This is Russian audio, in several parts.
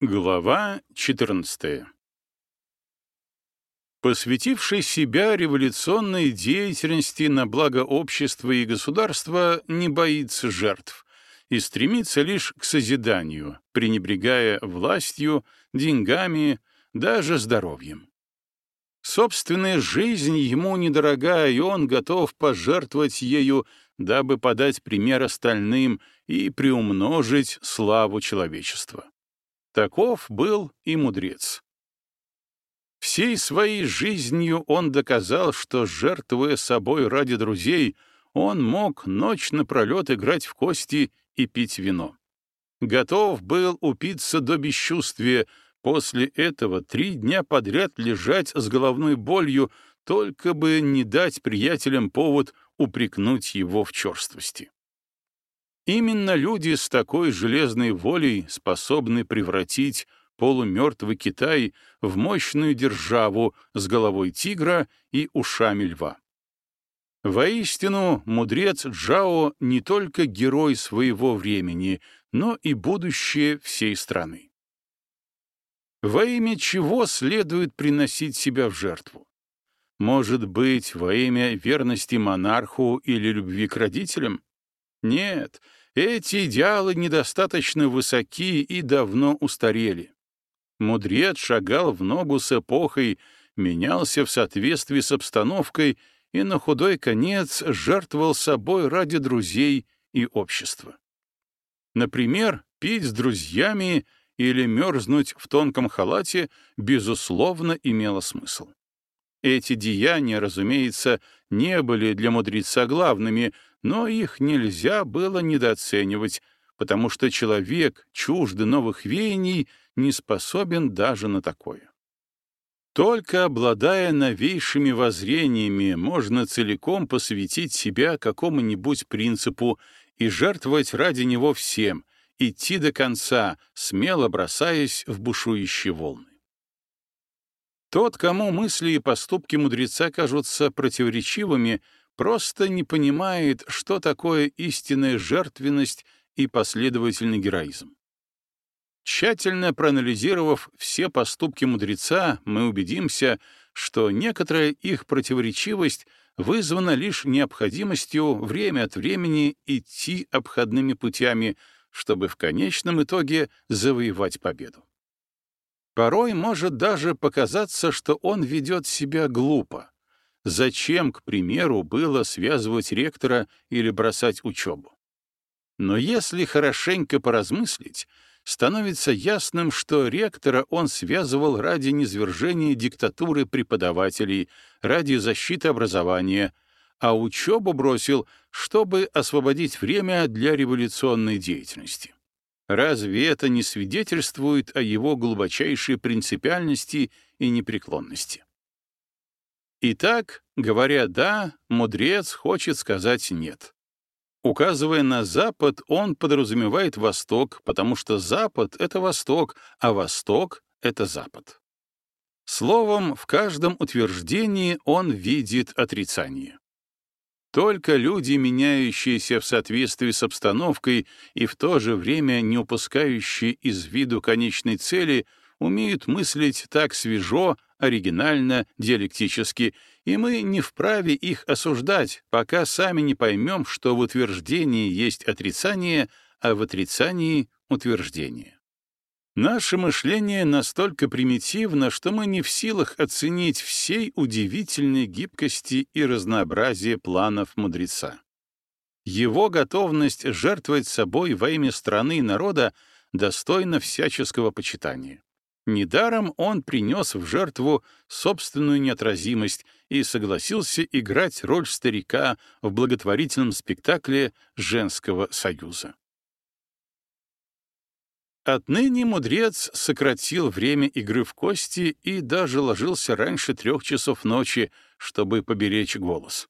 Глава 14 Посвятивший себя революционной деятельности на благо общества и государства не боится жертв и стремится лишь к созиданию, пренебрегая властью, деньгами, даже здоровьем. Собственная жизнь ему недорога, и он готов пожертвовать ею, дабы подать пример остальным и приумножить славу человечества. Таков был и мудрец. Всей своей жизнью он доказал, что, жертвуя собой ради друзей, он мог ночь напролет играть в кости и пить вино. Готов был упиться до бесчувствия, после этого три дня подряд лежать с головной болью, только бы не дать приятелям повод упрекнуть его в черствости. Именно люди с такой железной волей способны превратить полумертвый Китай в мощную державу с головой тигра и ушами льва. Воистину, мудрец Джао не только герой своего времени, но и будущее всей страны. Во имя чего следует приносить себя в жертву? Может быть, во имя верности монарху или любви к родителям? Нет, эти идеалы недостаточно высоки и давно устарели. Мудрец шагал в ногу с эпохой, менялся в соответствии с обстановкой и на худой конец жертвовал собой ради друзей и общества. Например, пить с друзьями или мерзнуть в тонком халате, безусловно, имело смысл. Эти деяния, разумеется, не были для мудреца главными, но их нельзя было недооценивать, потому что человек, чужды новых веяний, не способен даже на такое. Только обладая новейшими воззрениями, можно целиком посвятить себя какому-нибудь принципу и жертвовать ради него всем, идти до конца, смело бросаясь в бушующие волны. Тот, кому мысли и поступки мудреца кажутся противоречивыми, просто не понимает, что такое истинная жертвенность и последовательный героизм. Тщательно проанализировав все поступки мудреца, мы убедимся, что некоторая их противоречивость вызвана лишь необходимостью время от времени идти обходными путями, чтобы в конечном итоге завоевать победу. Порой может даже показаться, что он ведет себя глупо, Зачем, к примеру, было связывать ректора или бросать учебу? Но если хорошенько поразмыслить, становится ясным, что ректора он связывал ради низвержения диктатуры преподавателей, ради защиты образования, а учебу бросил, чтобы освободить время для революционной деятельности. Разве это не свидетельствует о его глубочайшей принципиальности и непреклонности? Итак, говоря «да», мудрец хочет сказать «нет». Указывая на Запад, он подразумевает Восток, потому что Запад — это Восток, а Восток — это Запад. Словом, в каждом утверждении он видит отрицание. Только люди, меняющиеся в соответствии с обстановкой и в то же время не упускающие из виду конечной цели, умеют мыслить так свежо, оригинально, диалектически, и мы не вправе их осуждать, пока сами не поймем, что в утверждении есть отрицание, а в отрицании — утверждение. Наше мышление настолько примитивно, что мы не в силах оценить всей удивительной гибкости и разнообразия планов мудреца. Его готовность жертвовать собой во имя страны и народа достойна всяческого почитания. Недаром он принес в жертву собственную неотразимость и согласился играть роль старика в благотворительном спектакле «Женского союза». Отныне мудрец сократил время игры в кости и даже ложился раньше трех часов ночи, чтобы поберечь голос.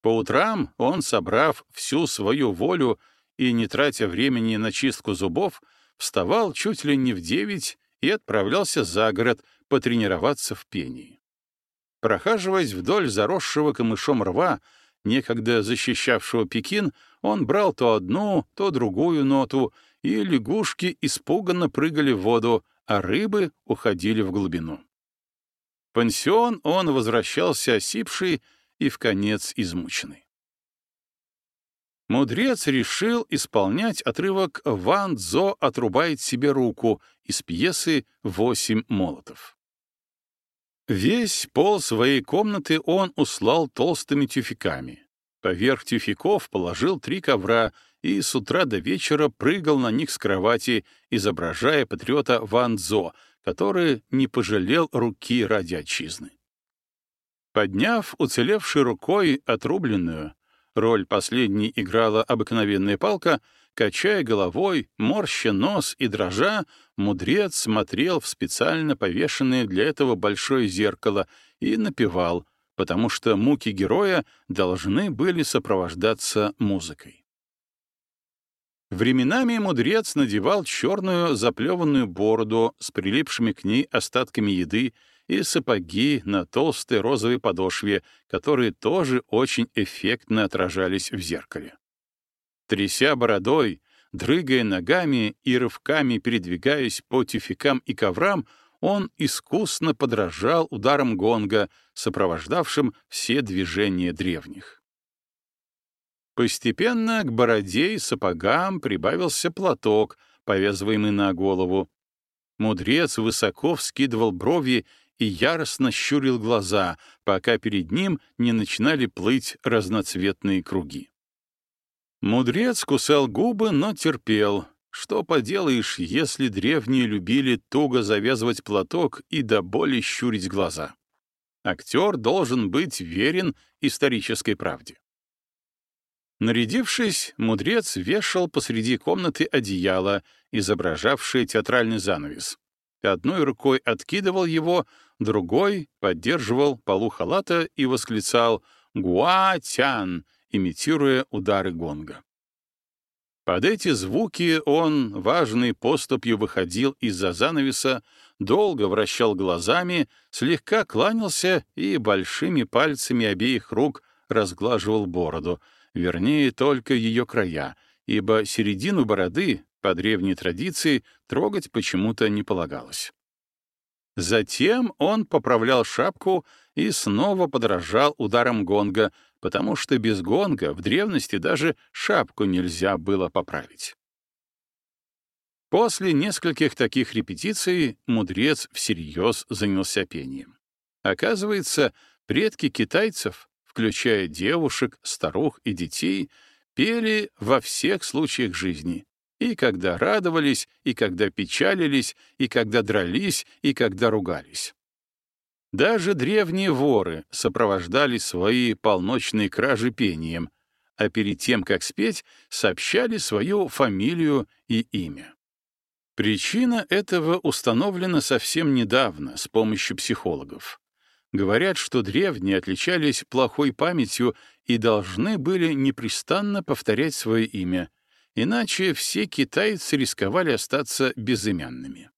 По утрам он, собрав всю свою волю и не тратя времени на чистку зубов, вставал чуть ли не в девять и отправлялся за город потренироваться в пении. Прохаживаясь вдоль заросшего камышом рва, некогда защищавшего Пекин, он брал то одну, то другую ноту и лягушки испуганно прыгали в воду, а рыбы уходили в глубину. В пансион он возвращался осипший и в конец измученный. Мудрец решил исполнять отрывок «Ван Дзо отрубает себе руку» из пьесы «Восемь молотов». Весь пол своей комнаты он услал толстыми тюфяками. Поверх тюфяков положил три ковра и с утра до вечера прыгал на них с кровати, изображая патриота Ван Дзо, который не пожалел руки ради отчизны. Подняв уцелевшей рукой отрубленную, Роль последней играла обыкновенная палка, качая головой, морща нос и дрожа, мудрец смотрел в специально повешенное для этого большое зеркало и напевал, потому что муки героя должны были сопровождаться музыкой. Временами мудрец надевал черную заплеванную бороду с прилипшими к ней остатками еды и сапоги на толстой розовой подошве, которые тоже очень эффектно отражались в зеркале. Тряся бородой, дрыгая ногами и рывками передвигаясь по тюфякам и коврам, он искусно подражал ударам гонга, сопровождавшим все движения древних. Постепенно к бороде и сапогам прибавился платок, повязываемый на голову. Мудрец высоко вскидывал брови и яростно щурил глаза, пока перед ним не начинали плыть разноцветные круги. Мудрец кусал губы, но терпел. Что поделаешь, если древние любили туго завязывать платок и до боли щурить глаза? Актер должен быть верен исторической правде. Нарядившись, мудрец вешал посреди комнаты одеяло, изображавшее театральный занавес. Одной рукой откидывал его, другой поддерживал полу халата и восклицал «Гуа-тян», имитируя удары гонга. Под эти звуки он, важной поступью, выходил из-за занавеса, долго вращал глазами, слегка кланялся и большими пальцами обеих рук разглаживал бороду, вернее, только ее края, ибо середину бороды, по древней традиции, трогать почему-то не полагалось. Затем он поправлял шапку и снова подражал ударам гонга, потому что без гонга в древности даже шапку нельзя было поправить. После нескольких таких репетиций мудрец всерьез занялся пением. Оказывается, предки китайцев, включая девушек, старух и детей, пели во всех случаях жизни, и когда радовались, и когда печалились, и когда дрались, и когда ругались. Даже древние воры сопровождали свои полночные кражи пением, а перед тем, как спеть, сообщали свою фамилию и имя. Причина этого установлена совсем недавно с помощью психологов. Говорят, что древние отличались плохой памятью и должны были непрестанно повторять свое имя, Иначе все китайцы рисковали остаться безымянными.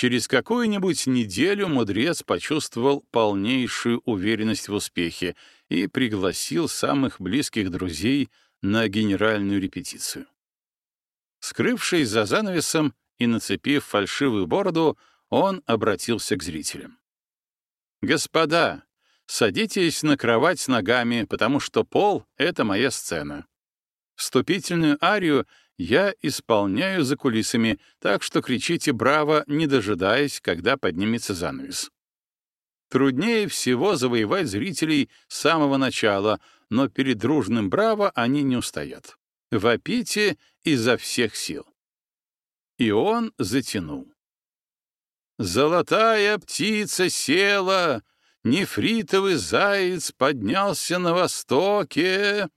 Через какую-нибудь неделю мудрец почувствовал полнейшую уверенность в успехе и пригласил самых близких друзей на генеральную репетицию. Скрывшись за занавесом и нацепив фальшивую бороду, он обратился к зрителям. «Господа, садитесь на кровать с ногами, потому что пол — это моя сцена. Вступительную арию я исполняю за кулисами, так что кричите «Браво!», не дожидаясь, когда поднимется занавес. Труднее всего завоевать зрителей с самого начала, но перед дружным «Браво!» они не устоят. Вопите изо всех сил. И он затянул. «Золотая птица села, нефритовый заяц поднялся на востоке».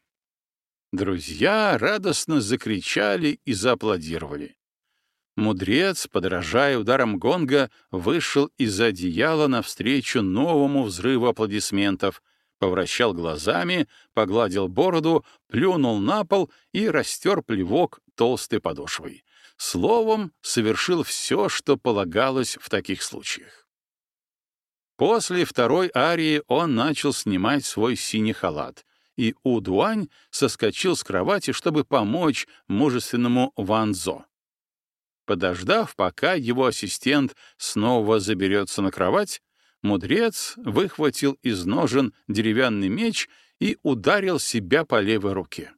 Друзья радостно закричали и зааплодировали. Мудрец, подражая ударам гонга, вышел из одеяла навстречу новому взрыву аплодисментов, повращал глазами, погладил бороду, плюнул на пол и растер плевок толстой подошвой. Словом, совершил все, что полагалось в таких случаях. После второй арии он начал снимать свой синий халат — и Удуань соскочил с кровати, чтобы помочь мужественному Ванзо. Подождав, пока его ассистент снова заберется на кровать, мудрец выхватил из ножен деревянный меч и ударил себя по левой руке.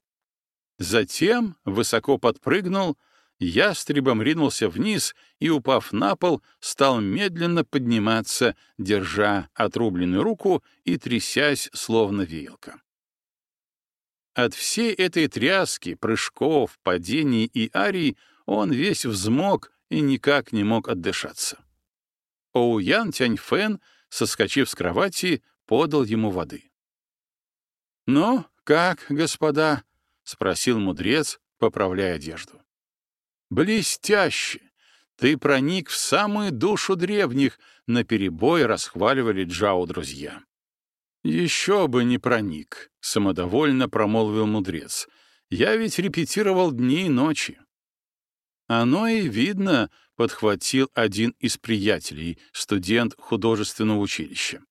Затем высоко подпрыгнул, ястребом ринулся вниз и, упав на пол, стал медленно подниматься, держа отрубленную руку и трясясь, словно веялка. От всей этой тряски, прыжков, падений и арий он весь взмок и никак не мог отдышаться. Оуян Тяньфэн, соскочив с кровати, подал ему воды. «Ну, как, господа?» — спросил мудрец, поправляя одежду. «Блестяще! Ты проник в самую душу древних!» — наперебой расхваливали Джао друзья. «Еще бы не проник», — самодовольно промолвил мудрец. «Я ведь репетировал дни и ночи». «Оно и видно», — подхватил один из приятелей, студент художественного училища.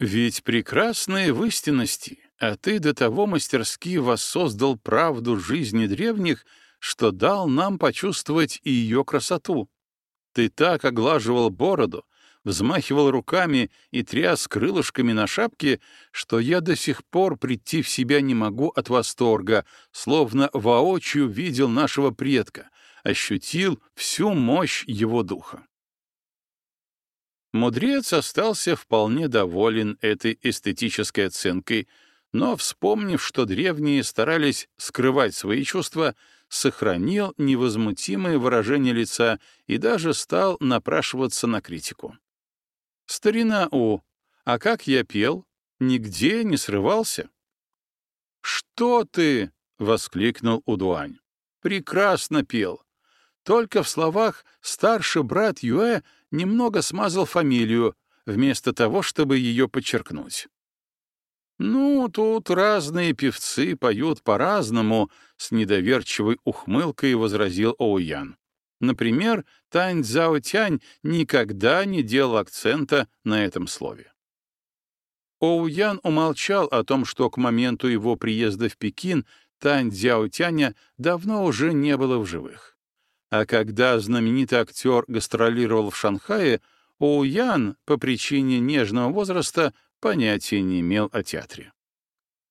«Ведь прекрасные в истинности, а ты до того мастерски воссоздал правду жизни древних, что дал нам почувствовать и ее красоту. Ты так оглаживал бороду, взмахивал руками и тряс крылышками на шапке, что я до сих пор прийти в себя не могу от восторга, словно воочию видел нашего предка, ощутил всю мощь его духа. Мудрец остался вполне доволен этой эстетической оценкой, но, вспомнив, что древние старались скрывать свои чувства, сохранил невозмутимое выражение лица и даже стал напрашиваться на критику. «Старина У, а как я пел? Нигде не срывался?» «Что ты?» — воскликнул Удуань. «Прекрасно пел. Только в словах «старший брат Юэ» немного смазал фамилию, вместо того, чтобы ее подчеркнуть. «Ну, тут разные певцы поют по-разному», — с недоверчивой ухмылкой возразил Оуян. Например, Тань Цзао Тянь никогда не делал акцента на этом слове. Оуян умолчал о том, что к моменту его приезда в Пекин Тань Цзяо Тяня давно уже не было в живых. А когда знаменитый актер гастролировал в Шанхае, Оуян по причине нежного возраста понятия не имел о театре.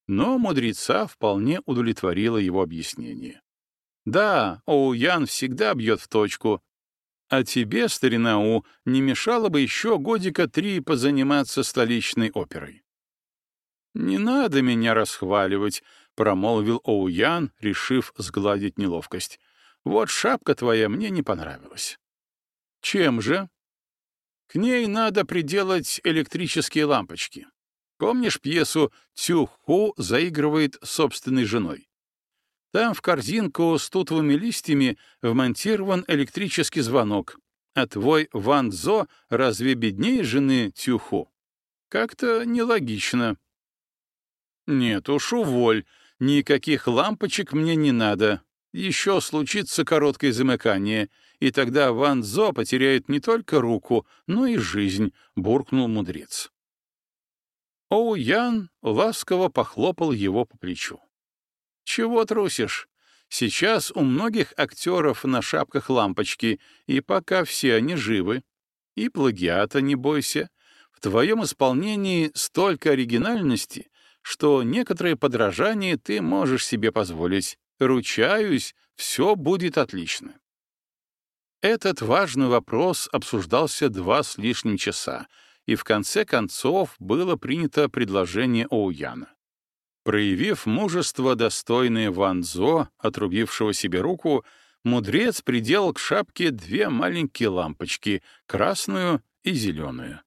Но мудреца вполне удовлетворило его объяснение. Да, Оуян всегда бьет в точку. А тебе, старина У, не мешало бы еще годика три позаниматься столичной оперой. «Не надо меня расхваливать», — промолвил Оуян, решив сгладить неловкость. «Вот шапка твоя мне не понравилась». «Чем же?» К ней надо приделать электрические лампочки. Помнишь пьесу «Тюху» заигрывает собственной женой? Там в корзинку с тутовыми листьями вмонтирован электрический звонок, а твой Ван Зо разве беднее жены Тюху? Как-то нелогично. Нет уж, уволь, никаких лампочек мне не надо. Еще случится короткое замыкание — и тогда Ван Зо потеряет не только руку, но и жизнь», — буркнул мудрец. Оу Ян ласково похлопал его по плечу. «Чего трусишь? Сейчас у многих актеров на шапках лампочки, и пока все они живы. И плагиата не бойся. В твоем исполнении столько оригинальности, что некоторые подражания ты можешь себе позволить. Ручаюсь, все будет отлично. Этот важный вопрос обсуждался два с лишним часа, и в конце концов было принято предложение Оуяна. Проявив мужество, достойное Ван Зо, отрубившего себе руку, мудрец приделал к шапке две маленькие лампочки — красную и зеленую.